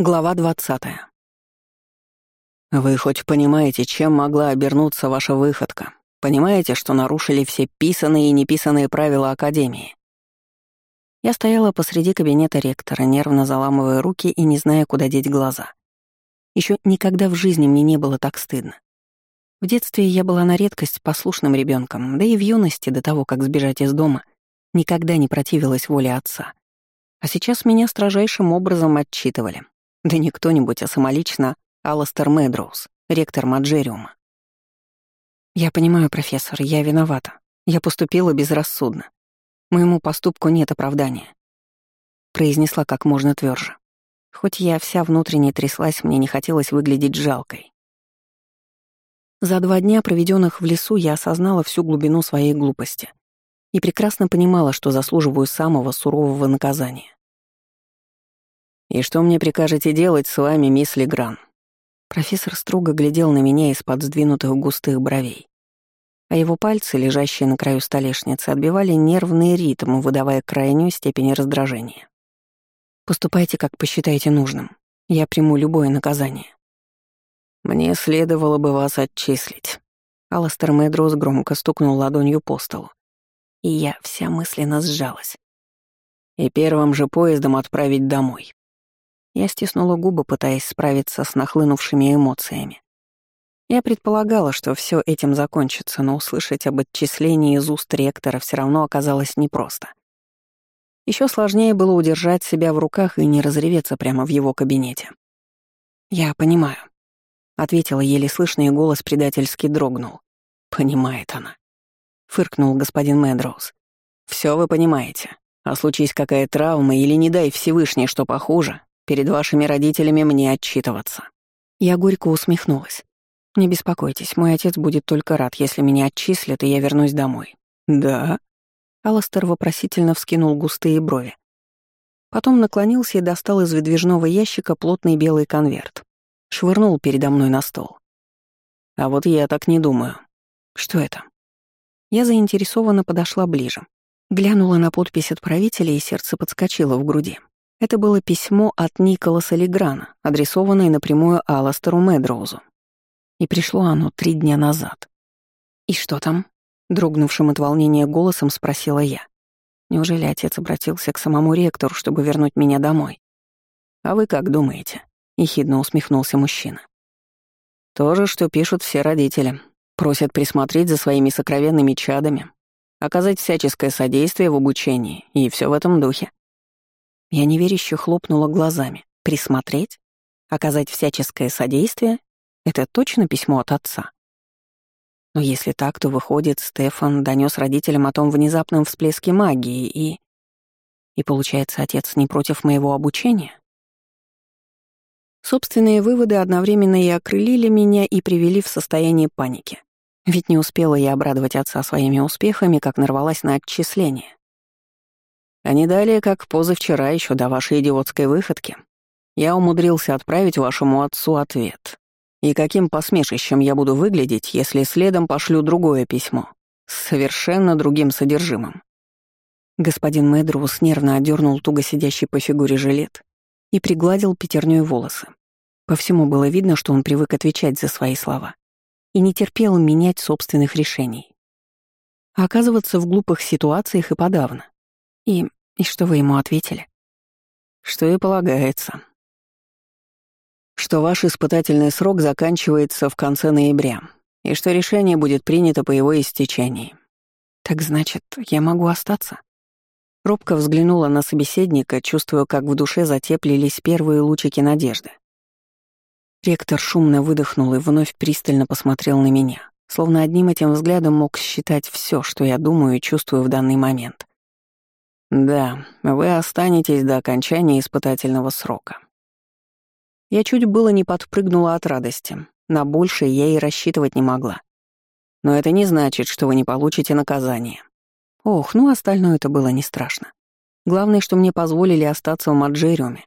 Глава 20. Вы хоть понимаете, чем могла обернуться ваша выходка? Понимаете, что нарушили все писанные и неписанные правила Академии? Я стояла посреди кабинета ректора, нервно заламывая руки и не зная, куда деть глаза. Еще никогда в жизни мне не было так стыдно. В детстве я была на редкость послушным ребенком, да и в юности, до того, как сбежать из дома, никогда не противилась воле отца. А сейчас меня строжайшим образом отчитывали, да не кто-нибудь, а самолично Алластер Медроуз, ректор Маджериума. «Я понимаю, профессор, я виновата. Я поступила безрассудно. Моему поступку нет оправдания», — произнесла как можно тверже. Хоть я вся внутренне тряслась, мне не хотелось выглядеть жалкой. За два дня, проведенных в лесу, я осознала всю глубину своей глупости и прекрасно понимала, что заслуживаю самого сурового наказания. «И что мне прикажете делать с вами, мисс Легран?» Профессор строго глядел на меня из-под сдвинутых густых бровей. А его пальцы, лежащие на краю столешницы, отбивали нервный ритм, выдавая крайнюю степень раздражения. «Поступайте, как посчитаете нужным. Я приму любое наказание». «Мне следовало бы вас отчислить». Алластер Мэдрус громко стукнул ладонью по столу. И я вся мысленно сжалась. «И первым же поездом отправить домой. Я стиснула губы, пытаясь справиться с нахлынувшими эмоциями. Я предполагала, что все этим закончится, но услышать об отчислении из уст ректора все равно оказалось непросто. Еще сложнее было удержать себя в руках и не разреветься прямо в его кабинете. «Я понимаю», — ответила еле слышно, и голос предательски дрогнул. «Понимает она», — фыркнул господин Мэдроуз. «Все вы понимаете. А случись какая травма или не дай Всевышний, что похуже, Перед вашими родителями мне отчитываться». Я горько усмехнулась. «Не беспокойтесь, мой отец будет только рад, если меня отчислят, и я вернусь домой». «Да?» Алластер вопросительно вскинул густые брови. Потом наклонился и достал из выдвижного ящика плотный белый конверт. Швырнул передо мной на стол. «А вот я так не думаю. Что это?» Я заинтересованно подошла ближе. Глянула на подпись отправителя, и сердце подскочило в груди. Это было письмо от Николаса Леграна, адресованное напрямую Аластеру Медроузу. И пришло оно три дня назад. «И что там?» — дрогнувшим от волнения голосом спросила я. Неужели отец обратился к самому ректору, чтобы вернуть меня домой? «А вы как думаете?» — ехидно усмехнулся мужчина. «То же, что пишут все родители. Просят присмотреть за своими сокровенными чадами, оказать всяческое содействие в обучении, и все в этом духе. Я неверяще хлопнула глазами. Присмотреть? Оказать всяческое содействие? Это точно письмо от отца? Но если так, то выходит, Стефан донес родителям о том внезапном всплеске магии и... И получается, отец не против моего обучения? Собственные выводы одновременно и окрылили меня и привели в состояние паники. Ведь не успела я обрадовать отца своими успехами, как нарвалась на отчисление. А не далее, как позавчера, еще до вашей идиотской выходки, я умудрился отправить вашему отцу ответ. И каким посмешищем я буду выглядеть, если следом пошлю другое письмо с совершенно другим содержимым. Господин Мэдрус нервно отдернул туго сидящий по фигуре жилет и пригладил пятерней волосы. По всему было видно, что он привык отвечать за свои слова и не терпел менять собственных решений. Оказываться в глупых ситуациях и подавно. И и что вы ему ответили? Что и полагается. Что ваш испытательный срок заканчивается в конце ноября, и что решение будет принято по его истечении. Так значит, я могу остаться? Робко взглянула на собеседника, чувствуя, как в душе затеплились первые лучики надежды. Ректор шумно выдохнул и вновь пристально посмотрел на меня, словно одним этим взглядом мог считать все, что я думаю и чувствую в данный момент. Да, вы останетесь до окончания испытательного срока. Я чуть было не подпрыгнула от радости. На большее я и рассчитывать не могла. Но это не значит, что вы не получите наказание. Ох, ну остальное это было не страшно. Главное, что мне позволили остаться в Маджериуме.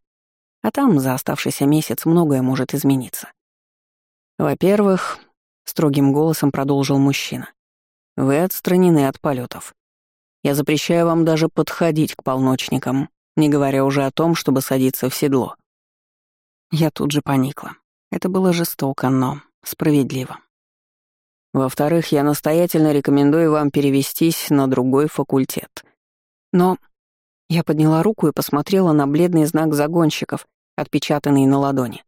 А там за оставшийся месяц многое может измениться. Во-первых, строгим голосом продолжил мужчина, вы отстранены от полетов. Я запрещаю вам даже подходить к полночникам, не говоря уже о том, чтобы садиться в седло. Я тут же поникла. Это было жестоко, но справедливо. Во-вторых, я настоятельно рекомендую вам перевестись на другой факультет. Но я подняла руку и посмотрела на бледный знак загонщиков, отпечатанный на ладони.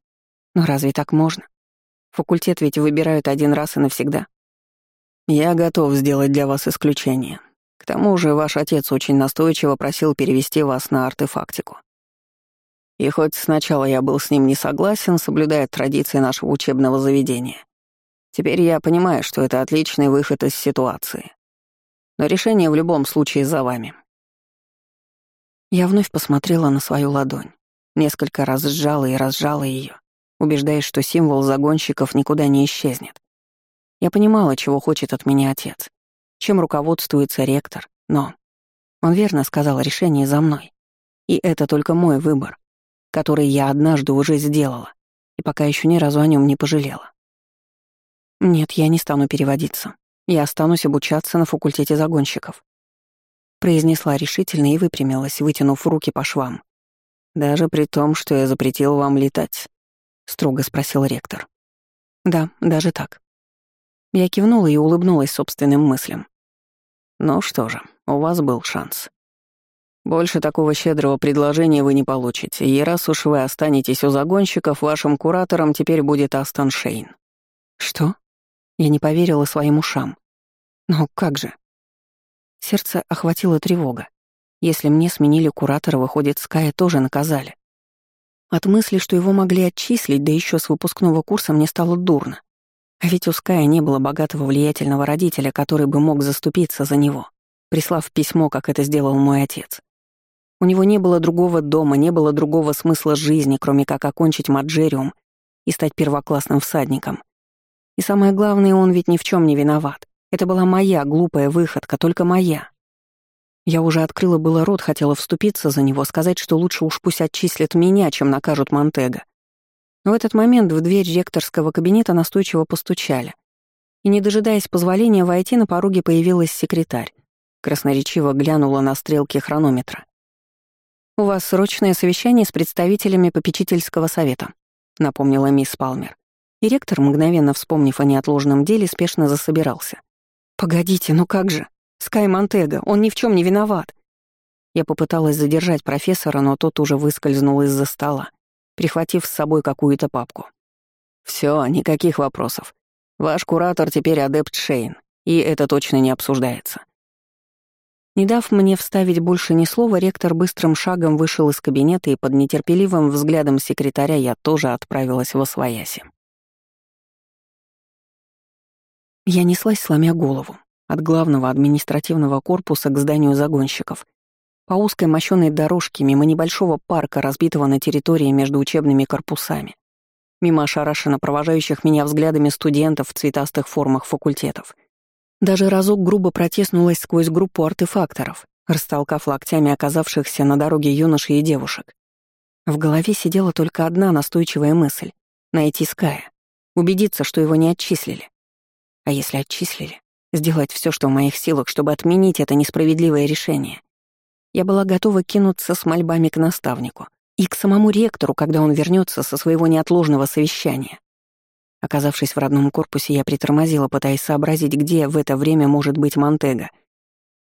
Но разве так можно? Факультет ведь выбирают один раз и навсегда. Я готов сделать для вас исключение. К тому же ваш отец очень настойчиво просил перевести вас на артефактику. И хоть сначала я был с ним не согласен, соблюдая традиции нашего учебного заведения, теперь я понимаю, что это отличный выход из ситуации. Но решение в любом случае за вами. Я вновь посмотрела на свою ладонь, несколько раз сжала и разжала ее, убеждаясь, что символ загонщиков никуда не исчезнет. Я понимала, чего хочет от меня отец, чем руководствуется ректор, но... Он верно сказал, решение за мной. И это только мой выбор, который я однажды уже сделала, и пока еще ни разу о нем не пожалела. Нет, я не стану переводиться. Я останусь обучаться на факультете загонщиков произнесла решительно и выпрямилась, вытянув руки по швам. «Даже при том, что я запретил вам летать?» — строго спросил ректор. «Да, даже так». Я кивнула и улыбнулась собственным мыслям. «Ну что же, у вас был шанс. Больше такого щедрого предложения вы не получите, и раз уж вы останетесь у загонщиков, вашим куратором теперь будет Астон Шейн». «Что?» Я не поверила своим ушам. «Но как же?» Сердце охватило тревога. Если мне сменили куратора, выходит, Ская тоже наказали. От мысли, что его могли отчислить, да еще с выпускного курса, мне стало дурно. А ведь у Ская не было богатого влиятельного родителя, который бы мог заступиться за него, прислав письмо, как это сделал мой отец. У него не было другого дома, не было другого смысла жизни, кроме как окончить маджериум и стать первоклассным всадником. И самое главное, он ведь ни в чем не виноват. Это была моя глупая выходка, только моя. Я уже открыла было рот, хотела вступиться за него, сказать, что лучше уж пусть отчислят меня, чем накажут Монтега. Но в этот момент в дверь ректорского кабинета настойчиво постучали. И, не дожидаясь позволения войти, на пороге появилась секретарь. Красноречиво глянула на стрелки хронометра. «У вас срочное совещание с представителями попечительского совета», — напомнила мисс Палмер. И ректор, мгновенно вспомнив о неотложном деле, спешно засобирался. «Погодите, ну как же? Скай Монтега, он ни в чем не виноват!» Я попыталась задержать профессора, но тот уже выскользнул из-за стола, прихватив с собой какую-то папку. Все, никаких вопросов. Ваш куратор теперь адепт Шейн, и это точно не обсуждается». Не дав мне вставить больше ни слова, ректор быстрым шагом вышел из кабинета, и под нетерпеливым взглядом секретаря я тоже отправилась во свояси. Я неслась, сломя голову, от главного административного корпуса к зданию загонщиков. По узкой мощёной дорожке мимо небольшого парка, разбитого на территории между учебными корпусами. Мимо ошарашенно провожающих меня взглядами студентов в цветастых формах факультетов. Даже разок грубо протеснулась сквозь группу артефакторов, растолкав локтями оказавшихся на дороге юношей и девушек. В голове сидела только одна настойчивая мысль — найти Ская, убедиться, что его не отчислили. А если отчислили? Сделать все, что в моих силах, чтобы отменить это несправедливое решение. Я была готова кинуться с мольбами к наставнику и к самому ректору, когда он вернется со своего неотложного совещания. Оказавшись в родном корпусе, я притормозила, пытаясь сообразить, где в это время может быть Монтега.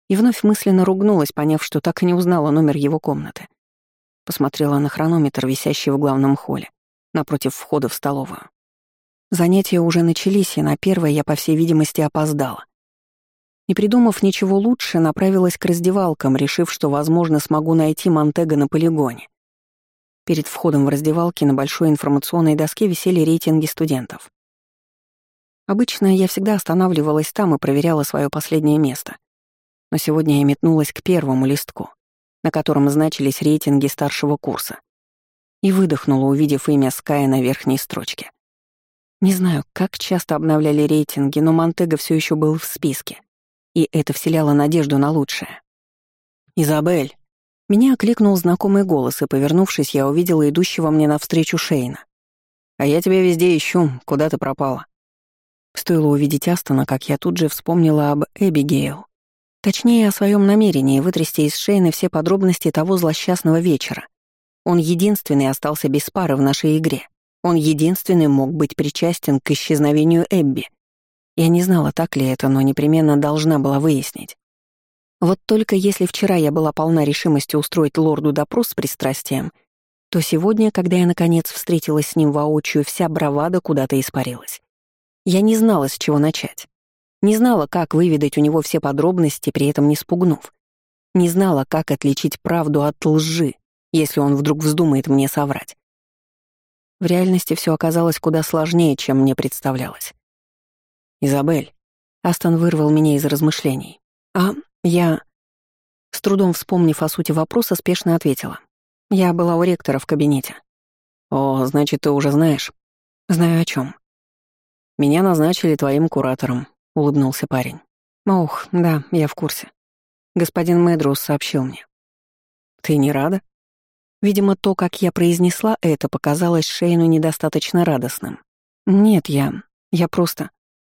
И вновь мысленно ругнулась, поняв, что так и не узнала номер его комнаты. Посмотрела на хронометр, висящий в главном холле, напротив входа в столовую. Занятия уже начались, и на первое я, по всей видимости, опоздала. Не придумав ничего лучше, направилась к раздевалкам, решив, что, возможно, смогу найти Монтега на полигоне. Перед входом в раздевалки на большой информационной доске висели рейтинги студентов. Обычно я всегда останавливалась там и проверяла свое последнее место. Но сегодня я метнулась к первому листку, на котором значились рейтинги старшего курса. И выдохнула, увидев имя Ская на верхней строчке. Не знаю, как часто обновляли рейтинги, но Монтега все еще был в списке. И это вселяло надежду на лучшее. «Изабель!» Меня окликнул знакомый голос, и, повернувшись, я увидела идущего мне навстречу Шейна. «А я тебя везде ищу, куда ты пропала?» Стоило увидеть Астона, как я тут же вспомнила об Эбигейл. Точнее, о своем намерении вытрясти из Шейна все подробности того злосчастного вечера. Он единственный остался без пары в нашей игре. Он единственный мог быть причастен к исчезновению Эбби. Я не знала, так ли это, но непременно должна была выяснить. Вот только если вчера я была полна решимости устроить лорду допрос с пристрастием, то сегодня, когда я наконец встретилась с ним воочию, вся бравада куда-то испарилась. Я не знала, с чего начать. Не знала, как выведать у него все подробности, при этом не спугнув. Не знала, как отличить правду от лжи, если он вдруг вздумает мне соврать. В реальности все оказалось куда сложнее, чем мне представлялось. «Изабель», — Астон вырвал меня из размышлений. «А, я...» С трудом вспомнив о сути вопроса, спешно ответила. «Я была у ректора в кабинете». «О, значит, ты уже знаешь?» «Знаю о чем. «Меня назначили твоим куратором», — улыбнулся парень. «Ох, да, я в курсе. Господин Мэдрус сообщил мне». «Ты не рада?» Видимо, то, как я произнесла это, показалось Шейну недостаточно радостным. «Нет, я... я просто...»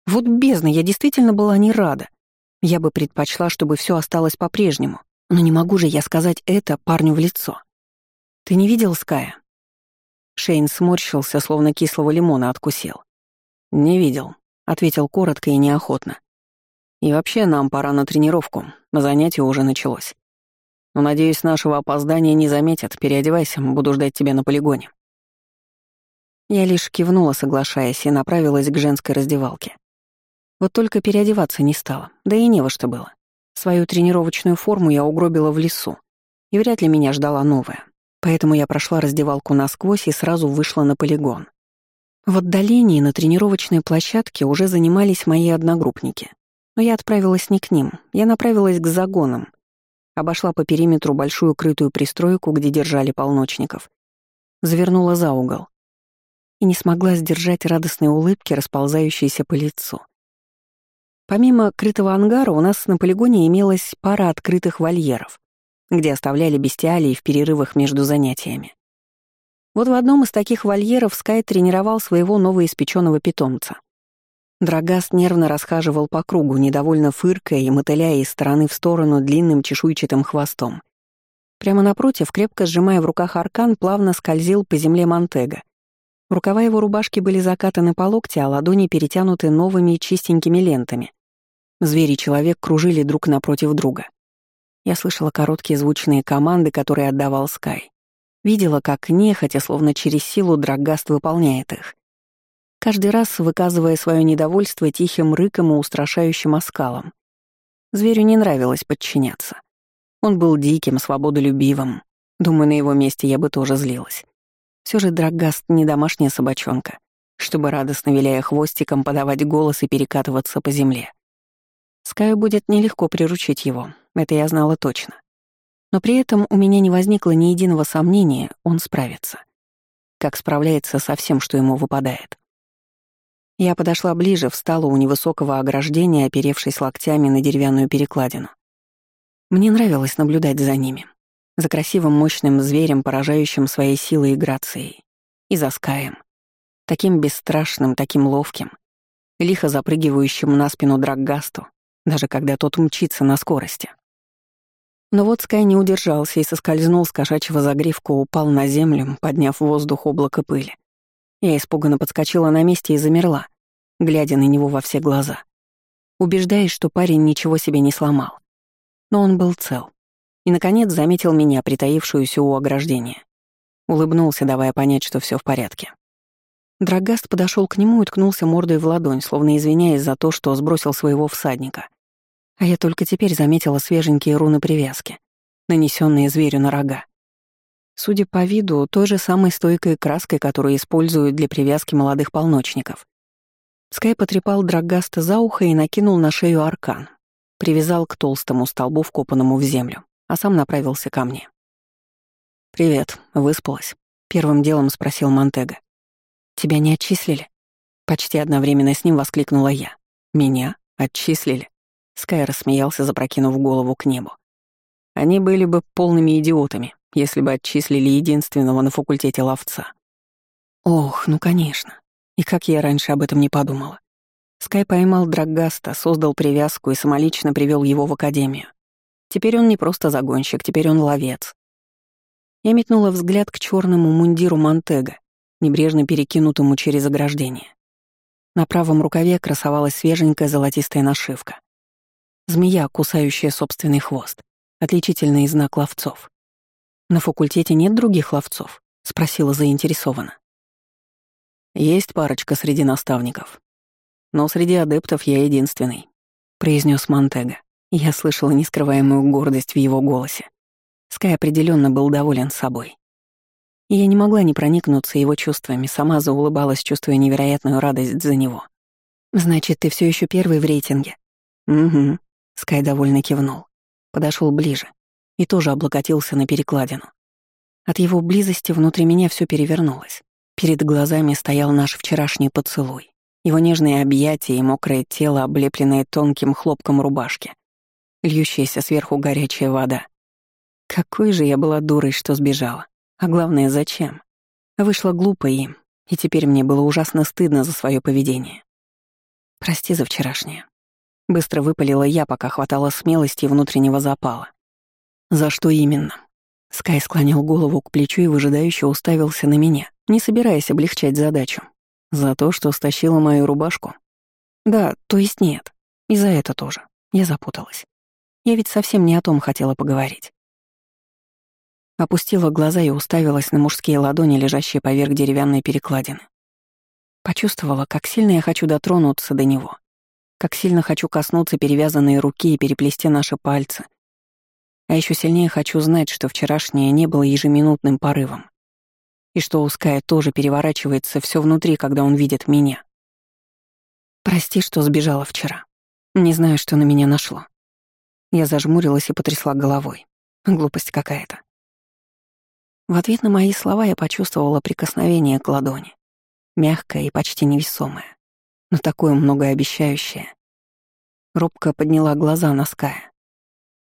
Вот бездна, я действительно была не рада. Я бы предпочла, чтобы все осталось по-прежнему. Но не могу же я сказать это парню в лицо. Ты не видел Ская? Шейн сморщился, словно кислого лимона откусил. «Не видел», — ответил коротко и неохотно. «И вообще нам пора на тренировку, занятие уже началось. Но, надеюсь, нашего опоздания не заметят. Переодевайся, буду ждать тебя на полигоне». Я лишь кивнула, соглашаясь, и направилась к женской раздевалке. Вот только переодеваться не стала, да и не во что было. Свою тренировочную форму я угробила в лесу, и вряд ли меня ждала новая. Поэтому я прошла раздевалку насквозь и сразу вышла на полигон. В отдалении на тренировочной площадке уже занимались мои одногруппники. Но я отправилась не к ним, я направилась к загонам. Обошла по периметру большую крытую пристройку, где держали полночников. Завернула за угол. И не смогла сдержать радостной улыбки, расползающейся по лицу. Помимо крытого ангара у нас на полигоне имелась пара открытых вольеров, где оставляли бестиалии в перерывах между занятиями. Вот в одном из таких вольеров Скай тренировал своего новоиспеченного питомца. Драгаст нервно расхаживал по кругу, недовольно фыркая и мотыляя из стороны в сторону длинным чешуйчатым хвостом. Прямо напротив, крепко сжимая в руках аркан, плавно скользил по земле Монтега. Рукава его рубашки были закатаны по локти, а ладони перетянуты новыми чистенькими лентами. Звери и человек кружили друг напротив друга. Я слышала короткие звучные команды, которые отдавал Скай. Видела, как нехотя, словно через силу, Драгаст выполняет их. Каждый раз выказывая свое недовольство тихим рыком и устрашающим оскалом. Зверю не нравилось подчиняться. Он был диким, свободолюбивым. Думаю, на его месте я бы тоже злилась. Все же Драгаст не домашняя собачонка, чтобы радостно виляя хвостиком подавать голос и перекатываться по земле. Скаю будет нелегко приручить его, это я знала точно. Но при этом у меня не возникло ни единого сомнения, он справится. Как справляется со всем, что ему выпадает. Я подошла ближе, встала у невысокого ограждения, оперевшись локтями на деревянную перекладину. Мне нравилось наблюдать за ними, за красивым мощным зверем, поражающим своей силой и грацией, и за Скаем, таким бесстрашным, таким ловким, лихо запрыгивающим на спину Драггасту, даже когда тот мчится на скорости. Но вот Скай не удержался и соскользнул с кошачьего загривка, упал на землю, подняв в воздух облако пыли. Я испуганно подскочила на месте и замерла, глядя на него во все глаза, убеждаясь, что парень ничего себе не сломал. Но он был цел. И, наконец, заметил меня, притаившуюся у ограждения. Улыбнулся, давая понять, что все в порядке. Драгаст подошел к нему и ткнулся мордой в ладонь, словно извиняясь за то, что сбросил своего всадника. А я только теперь заметила свеженькие руны привязки, нанесенные зверю на рога. Судя по виду, той же самой стойкой краской, которую используют для привязки молодых полночников. Скай потрепал Драгаста за ухо и накинул на шею аркан. Привязал к толстому столбу, вкопанному в землю, а сам направился ко мне. «Привет, выспалась?» — первым делом спросил Монтега. «Тебя не отчислили?» Почти одновременно с ним воскликнула я. «Меня? Отчислили?» Скай рассмеялся, запрокинув голову к небу. «Они были бы полными идиотами, если бы отчислили единственного на факультете ловца». «Ох, ну конечно. И как я раньше об этом не подумала. Скай поймал Драгаста, создал привязку и самолично привел его в академию. Теперь он не просто загонщик, теперь он ловец. Я метнула взгляд к черному мундиру Монтега, небрежно перекинутому через ограждение. На правом рукаве красовалась свеженькая золотистая нашивка. Змея, кусающая собственный хвост. Отличительный знак ловцов. «На факультете нет других ловцов?» — спросила заинтересованно. «Есть парочка среди наставников. Но среди адептов я единственный», — произнес Монтега. Я слышала нескрываемую гордость в его голосе. Скай определенно был доволен собой. Я не могла не проникнуться его чувствами, сама заулыбалась, чувствуя невероятную радость за него. «Значит, ты все еще первый в рейтинге?» «Угу», — Скай довольно кивнул. Подошел ближе и тоже облокотился на перекладину. От его близости внутри меня все перевернулось. Перед глазами стоял наш вчерашний поцелуй, его нежные объятия и мокрое тело, облепленное тонким хлопком рубашки, льющаяся сверху горячая вода. Какой же я была дурой, что сбежала. А главное, зачем? Вышла глупо им, и теперь мне было ужасно стыдно за свое поведение. Прости за вчерашнее. Быстро выпалила я, пока хватало смелости и внутреннего запала. За что именно? Скай склонил голову к плечу и выжидающе уставился на меня, не собираясь облегчать задачу. За то, что стащила мою рубашку? Да, то есть нет. И за это тоже. Я запуталась. Я ведь совсем не о том хотела поговорить. Опустила глаза и уставилась на мужские ладони, лежащие поверх деревянной перекладины. Почувствовала, как сильно я хочу дотронуться до него, как сильно хочу коснуться перевязанной руки и переплести наши пальцы. А еще сильнее хочу знать, что вчерашнее не было ежеминутным порывом. И что у Ская тоже переворачивается все внутри, когда он видит меня. Прости, что сбежала вчера. Не знаю, что на меня нашло. Я зажмурилась и потрясла головой. Глупость какая-то. В ответ на мои слова я почувствовала прикосновение к ладони. Мягкое и почти невесомое, но такое многообещающее. Робко подняла глаза на Ская.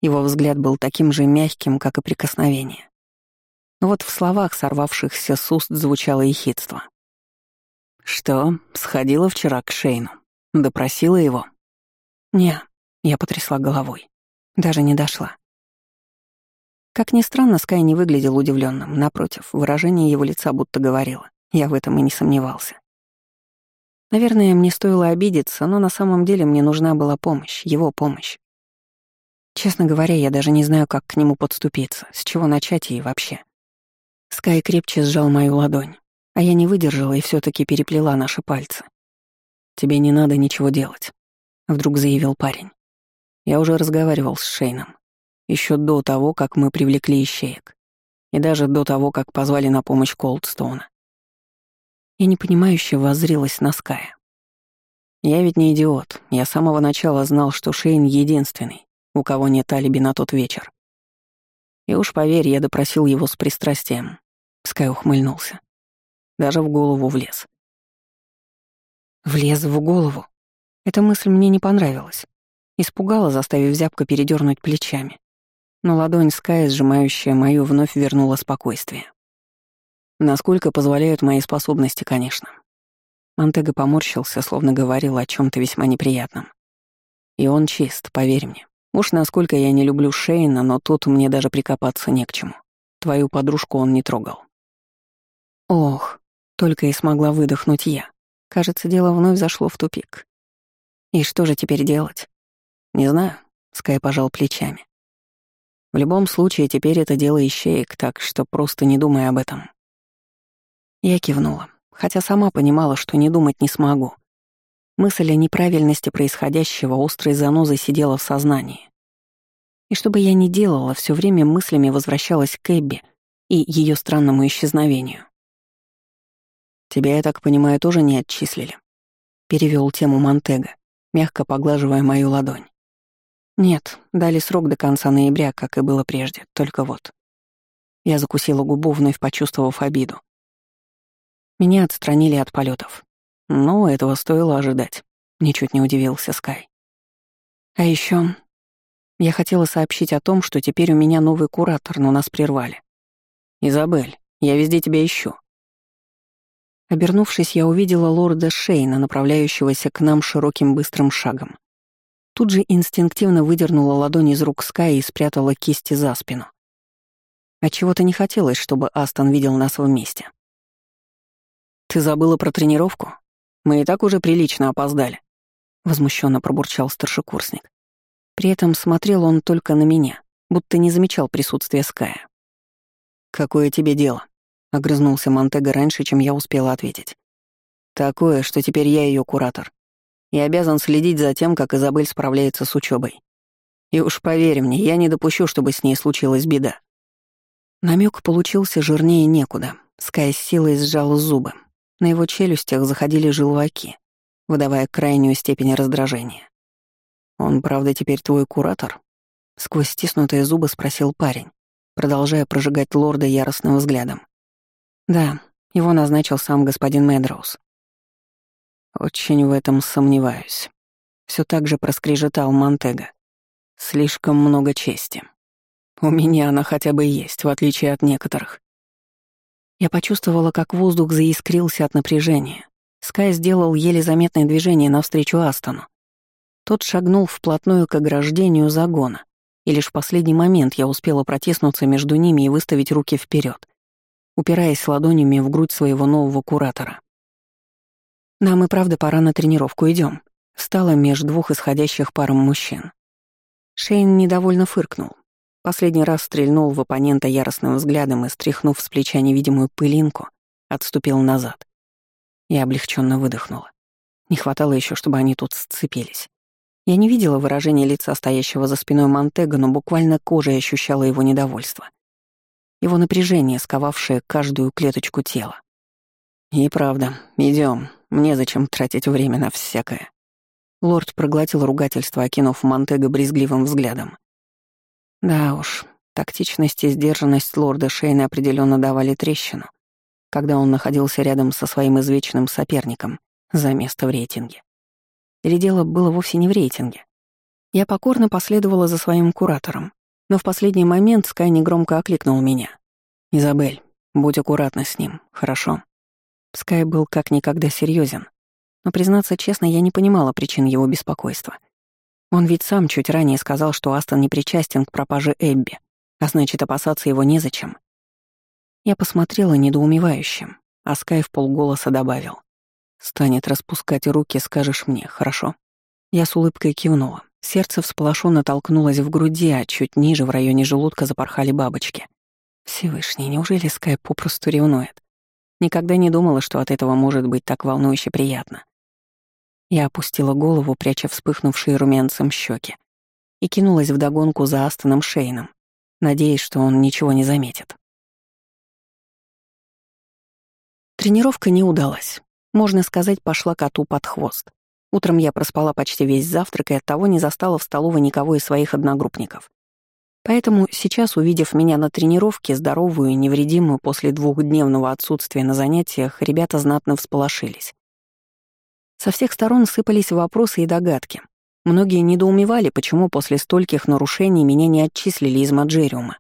Его взгляд был таким же мягким, как и прикосновение. Но вот в словах, сорвавшихся с уст, звучало ехидство. «Что, сходила вчера к Шейну? Допросила его?» «Не», — я потрясла головой. Даже не дошла. Как ни странно, Скай не выглядел удивленным. Напротив, выражение его лица будто говорило. Я в этом и не сомневался. Наверное, мне стоило обидеться, но на самом деле мне нужна была помощь, его помощь. Честно говоря, я даже не знаю, как к нему подступиться, с чего начать и вообще. Скай крепче сжал мою ладонь, а я не выдержала и все таки переплела наши пальцы. «Тебе не надо ничего делать», — вдруг заявил парень. Я уже разговаривал с Шейном еще до того, как мы привлекли ищеек, и даже до того, как позвали на помощь Колдстоуна. Я непонимающе воззрилась на Ская. Я ведь не идиот, я с самого начала знал, что Шейн единственный, у кого нет алиби на тот вечер. И уж поверь, я допросил его с пристрастием. Скай ухмыльнулся. Даже в голову влез. Влез в голову. Эта мысль мне не понравилась. Испугала, заставив зябко передернуть плечами но ладонь Скай, сжимающая мою, вновь вернула спокойствие. Насколько позволяют мои способности, конечно. Монтега поморщился, словно говорил о чем то весьма неприятном. И он чист, поверь мне. Уж насколько я не люблю Шейна, но тут мне даже прикопаться не к чему. Твою подружку он не трогал. Ох, только и смогла выдохнуть я. Кажется, дело вновь зашло в тупик. И что же теперь делать? Не знаю, Скай пожал плечами. В любом случае, теперь это дело ищеек, так что просто не думай об этом. Я кивнула, хотя сама понимала, что не думать не смогу. Мысль о неправильности происходящего острой занозой сидела в сознании. И что бы я ни делала, все время мыслями возвращалась к Эбби и ее странному исчезновению. «Тебя, я так понимаю, тоже не отчислили?» — перевел тему Монтега, мягко поглаживая мою ладонь. Нет, дали срок до конца ноября, как и было прежде, только вот. Я закусила губу, вновь почувствовав обиду. Меня отстранили от полетов. Но этого стоило ожидать. Ничуть не удивился Скай. А еще я хотела сообщить о том, что теперь у меня новый куратор, но нас прервали. «Изабель, я везде тебя ищу». Обернувшись, я увидела лорда Шейна, направляющегося к нам широким быстрым шагом. Тут же инстинктивно выдернула ладонь из рук Скай и спрятала кисти за спину. Отчего-то не хотелось, чтобы Астон видел нас вместе. «Ты забыла про тренировку? Мы и так уже прилично опоздали», — возмущенно пробурчал старшекурсник. При этом смотрел он только на меня, будто не замечал присутствия Ская. «Какое тебе дело?» — огрызнулся Монтега раньше, чем я успела ответить. «Такое, что теперь я ее куратор. И обязан следить за тем, как Изабель справляется с учебой. И уж поверь мне, я не допущу, чтобы с ней случилась беда». Намек получился жирнее некуда. Скай с силой сжал зубы. На его челюстях заходили желваки, выдавая крайнюю степень раздражения. «Он, правда, теперь твой куратор?» Сквозь стиснутые зубы спросил парень, продолжая прожигать лорда яростным взглядом. «Да, его назначил сам господин Медроуз». «Очень в этом сомневаюсь». Все так же проскрежетал Монтега. «Слишком много чести. У меня она хотя бы есть, в отличие от некоторых». Я почувствовала, как воздух заискрился от напряжения. Скай сделал еле заметное движение навстречу Астону. Тот шагнул вплотную к ограждению загона, и лишь в последний момент я успела протиснуться между ними и выставить руки вперед, упираясь ладонями в грудь своего нового куратора. «Нам и правда пора на тренировку, идем. Встала между двух исходящих паром мужчин. Шейн недовольно фыркнул. Последний раз стрельнул в оппонента яростным взглядом и, стряхнув с плеча невидимую пылинку, отступил назад. Я облегченно выдохнула. Не хватало еще, чтобы они тут сцепились. Я не видела выражения лица стоящего за спиной Монтега, но буквально кожей ощущала его недовольство. Его напряжение, сковавшее каждую клеточку тела. «И правда, идем. Мне зачем тратить время на всякое?» Лорд проглотил ругательство, окинув Монтега брезгливым взглядом. Да уж, тактичность и сдержанность лорда Шейна определенно давали трещину, когда он находился рядом со своим извечным соперником за место в рейтинге. Или дело было вовсе не в рейтинге. Я покорно последовала за своим куратором, но в последний момент Скай негромко окликнул меня. «Изабель, будь аккуратна с ним, хорошо?» Скай был как никогда серьезен, но, признаться честно, я не понимала причин его беспокойства. Он ведь сам чуть ранее сказал, что Астон не причастен к пропаже Эбби, а значит, опасаться его незачем. Я посмотрела недоумевающим, а Скай в полголоса добавил. Станет распускать руки, скажешь мне, хорошо?» Я с улыбкой кивнула. Сердце всполошенно толкнулось в груди, а чуть ниже, в районе желудка, запорхали бабочки. Всевышний, неужели Скай попросту ревнует? Никогда не думала, что от этого может быть так волнующе приятно. Я опустила голову, пряча вспыхнувшие румянцем щеки, и кинулась вдогонку за Астоном Шейном, надеясь, что он ничего не заметит. Тренировка не удалась. Можно сказать, пошла коту под хвост. Утром я проспала почти весь завтрак и оттого не застала в столовой никого из своих одногруппников. Поэтому сейчас, увидев меня на тренировке, здоровую и невредимую после двухдневного отсутствия на занятиях, ребята знатно всполошились. Со всех сторон сыпались вопросы и догадки. Многие недоумевали, почему после стольких нарушений меня не отчислили из Маджериума.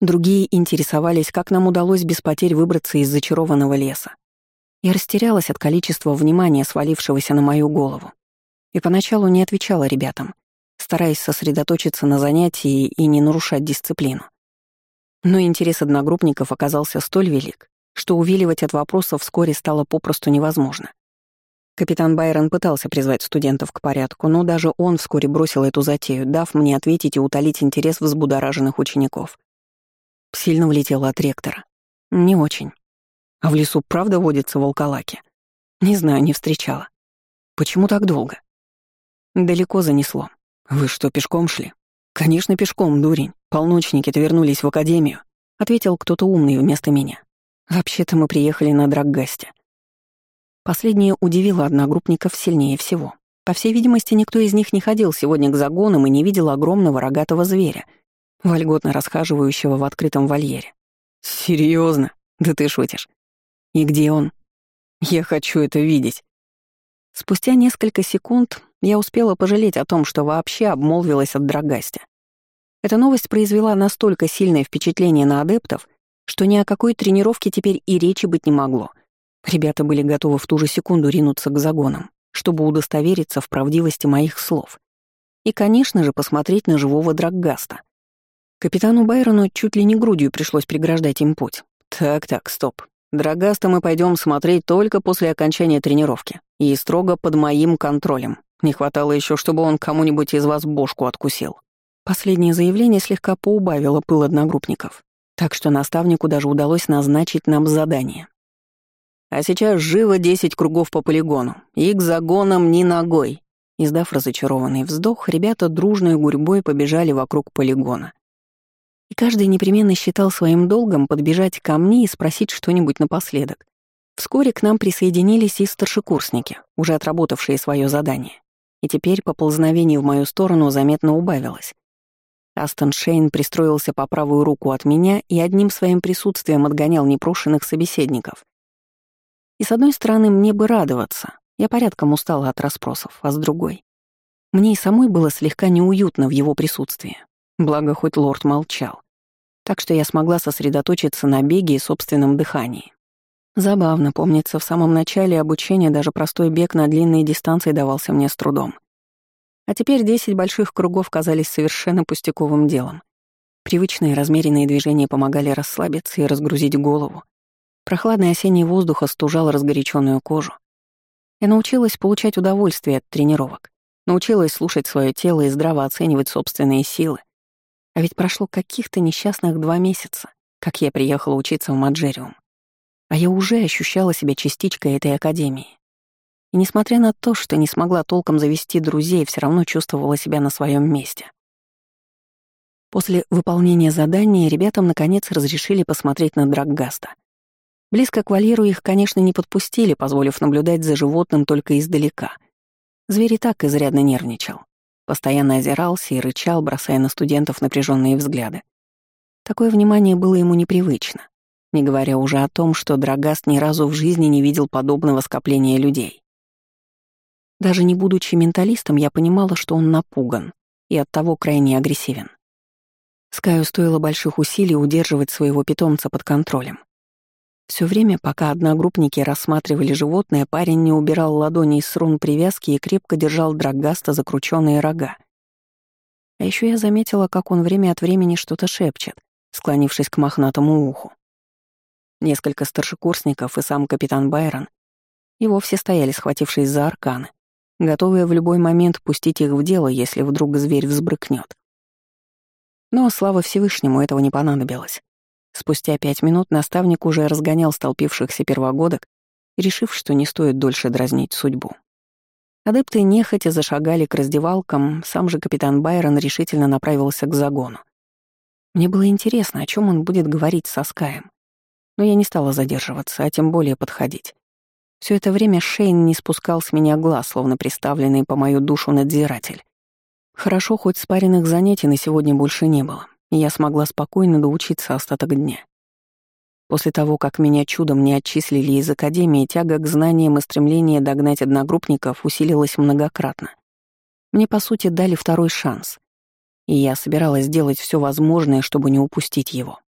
Другие интересовались, как нам удалось без потерь выбраться из зачарованного леса. Я растерялась от количества внимания, свалившегося на мою голову. И поначалу не отвечала ребятам, стараясь сосредоточиться на занятии и не нарушать дисциплину. Но интерес одногруппников оказался столь велик, что увиливать от вопросов вскоре стало попросту невозможно. Капитан Байрон пытался призвать студентов к порядку, но даже он вскоре бросил эту затею, дав мне ответить и утолить интерес взбудораженных учеников. Сильно влетело от ректора. Не очень. А в лесу правда водятся волколаки? Не знаю, не встречала. Почему так долго? Далеко занесло. Вы что, пешком шли? Конечно, пешком, дурень. Полночники-то вернулись в академию. Ответил кто-то умный вместо меня. Вообще-то мы приехали на Драггасте. Последнее удивило одногруппников сильнее всего. По всей видимости, никто из них не ходил сегодня к загонам и не видел огромного рогатого зверя, вольготно расхаживающего в открытом вольере. Серьезно? Да ты шутишь. И где он? Я хочу это видеть. Спустя несколько секунд я успела пожалеть о том, что вообще обмолвилась от Драгасти. Эта новость произвела настолько сильное впечатление на адептов, что ни о какой тренировке теперь и речи быть не могло. Ребята были готовы в ту же секунду ринуться к загонам, чтобы удостовериться в правдивости моих слов. И, конечно же, посмотреть на живого Драггаста. Капитану Байрону чуть ли не грудью пришлось преграждать им путь. Так-так, стоп. Драгаста мы пойдем смотреть только после окончания тренировки и строго под моим контролем. Не хватало еще, чтобы он кому-нибудь из вас бошку откусил. Последнее заявление слегка поубавило пыл одногруппников, так что наставнику даже удалось назначить нам задание. А сейчас живо десять кругов по полигону, и к загонам ни ногой. Издав разочарованный вздох, ребята дружной гурьбой побежали вокруг полигона. И каждый непременно считал своим долгом подбежать ко мне и спросить что-нибудь напоследок. Вскоре к нам присоединились и старшекурсники, уже отработавшие свое задание. И теперь поползновение в мою сторону заметно убавилось. Астон Шейн пристроился по правую руку от меня и одним своим присутствием отгонял непрошенных собеседников. И с одной стороны, мне бы радоваться, я порядком устала от расспросов, а с другой... Мне и самой было слегка неуютно в его присутствии, благо хоть лорд молчал. Так что я смогла сосредоточиться на беге и собственном дыхании. Забавно, помнится, в самом начале обучения даже простой бег на длинные дистанции давался мне с трудом. А теперь десять больших кругов казались совершенно пустяковым делом. Привычные размеренные движения помогали расслабиться и разгрузить голову. Прохладный осенний воздух остужал разгоряченную кожу. Я научилась получать удовольствие от тренировок, научилась слушать свое тело и здраво оценивать собственные силы. А ведь прошло каких-то несчастных два месяца, как я приехала учиться в Маджериум. А я уже ощущала себя частичкой этой академии. И несмотря на то, что не смогла толком завести друзей, все равно чувствовала себя на своем месте. После выполнения задания ребятам наконец разрешили посмотреть на Драггаста. Близко к вольеру их, конечно, не подпустили, позволив наблюдать за животным только издалека. Зверь и так изрядно нервничал. Постоянно озирался и рычал, бросая на студентов напряженные взгляды. Такое внимание было ему непривычно, не говоря уже о том, что Драгаст ни разу в жизни не видел подобного скопления людей. Даже не будучи менталистом, я понимала, что он напуган и оттого крайне агрессивен. Скаю стоило больших усилий удерживать своего питомца под контролем. Все время, пока одногруппники рассматривали животное, парень не убирал ладони из срун привязки и крепко держал Драгаста закрученные рога. А еще я заметила, как он время от времени что-то шепчет, склонившись к мохнатому уху. Несколько старшекурсников и сам капитан Байрон и вовсе стояли, схватившись за арканы, готовые в любой момент пустить их в дело, если вдруг зверь взбрыкнет. Но, слава Всевышнему, этого не понадобилось. Спустя пять минут наставник уже разгонял столпившихся первогодок, решив, что не стоит дольше дразнить судьбу. Адепты нехотя зашагали к раздевалкам, сам же капитан Байрон решительно направился к загону. Мне было интересно, о чем он будет говорить со Скаем. Но я не стала задерживаться, а тем более подходить. Все это время Шейн не спускал с меня глаз, словно приставленный по мою душу надзиратель. Хорошо, хоть спаренных занятий на сегодня больше не было, и я смогла спокойно доучиться остаток дня. После того, как меня чудом не отчислили из академии, тяга к знаниям и стремление догнать одногруппников усилилась многократно. Мне, по сути, дали второй шанс, и я собиралась сделать все возможное, чтобы не упустить его.